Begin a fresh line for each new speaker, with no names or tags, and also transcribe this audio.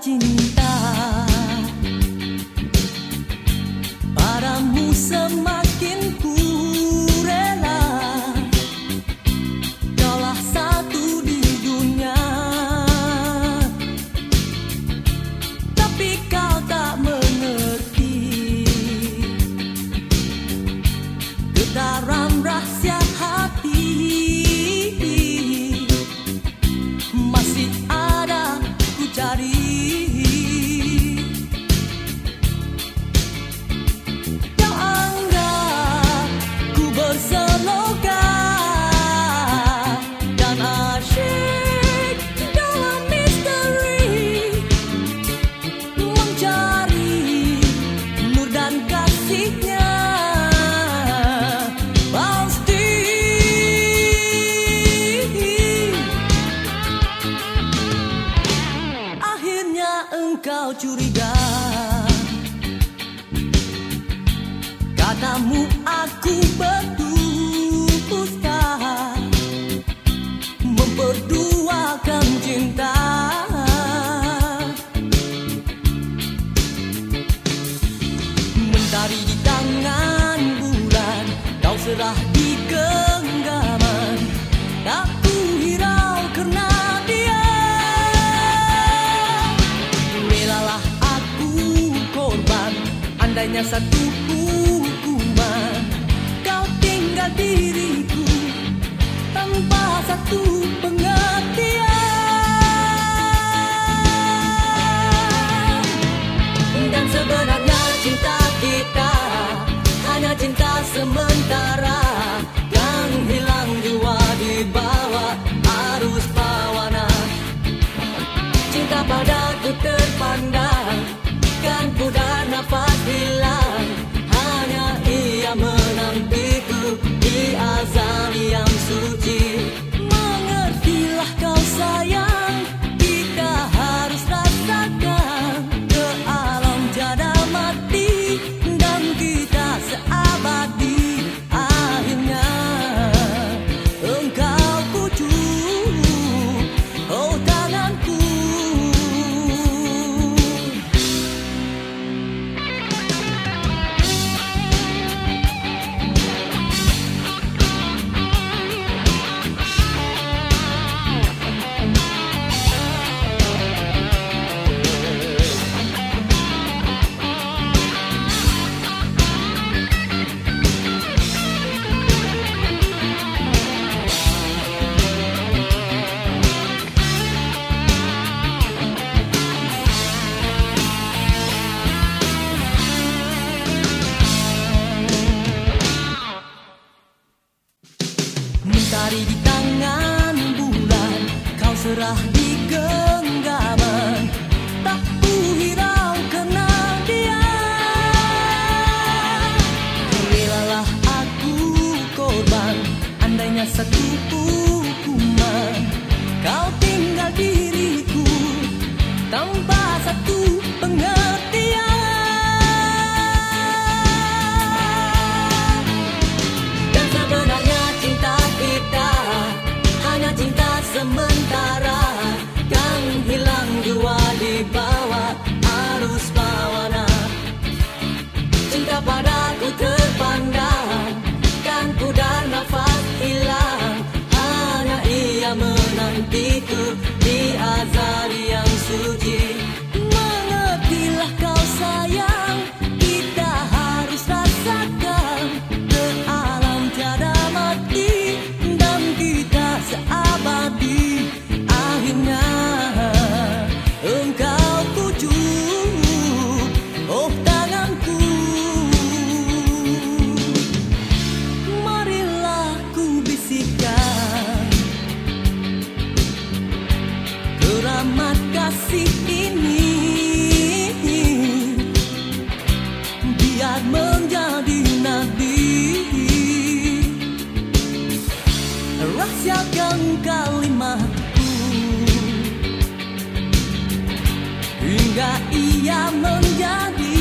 金。Engkau curiga. Katamu aku berdusta Memperduakan cinta. Mentari di tangan bulan Kau serah Andainya satu hukuman. Kau tinggal diriku Tanpa satu pengertian. Dan sebenarnya cinta kita Hanya cinta sementara Mentari di tangan bulan Kau serah di genggaman. Tak ku hirau karena dia Relalah aku korban Andainya satu hukuman Kau tinggal diriku Tanpa satu sementara kasih ini. Biar menjadi nadi rahasiakan kalimatku. Hingga ia menjadi